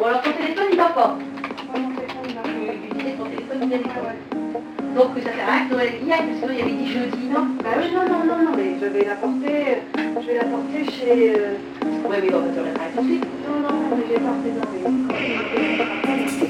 Ou alors ton téléphone, il va pas. Donc ça sert à rien que Noël y aille, parce que il y avait dit jeudi, non? Bah oui, non, non, non, non, mais je vais la porter, je vais la porter chez... Euh, ouais, mais on va te la tout de suite. Non, non, mais je vais porter dans les...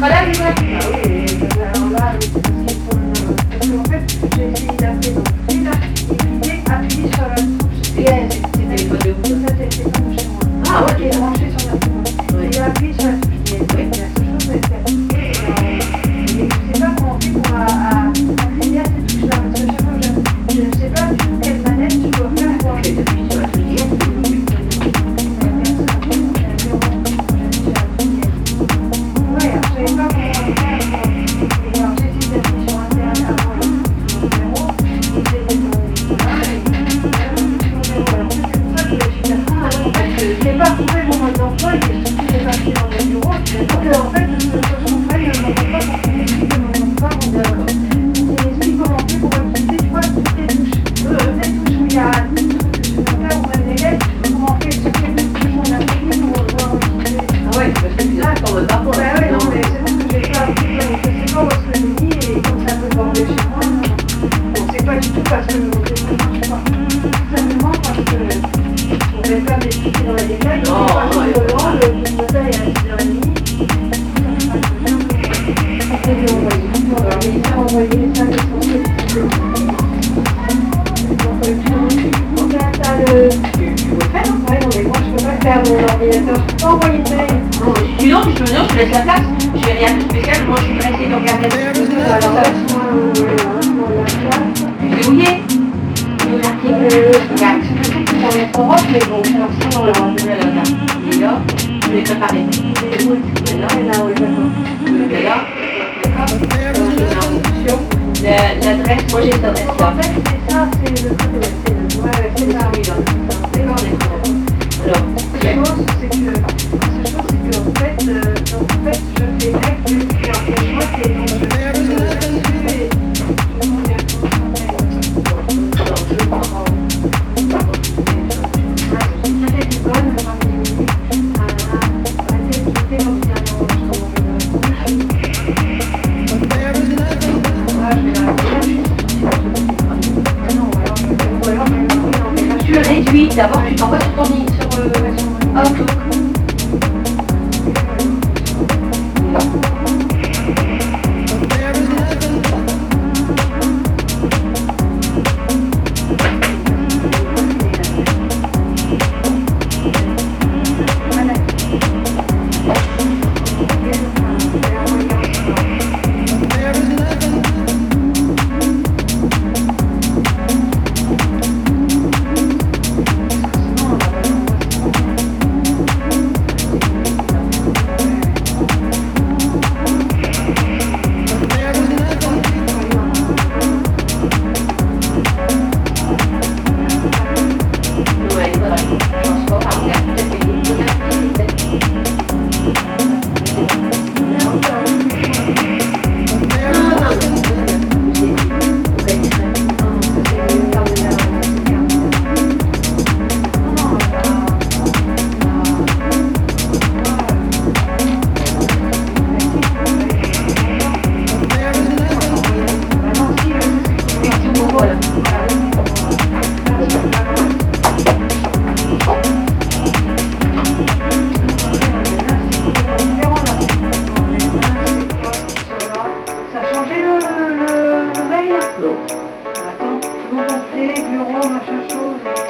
Color is what Mon passé, bureau, machin chose.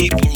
people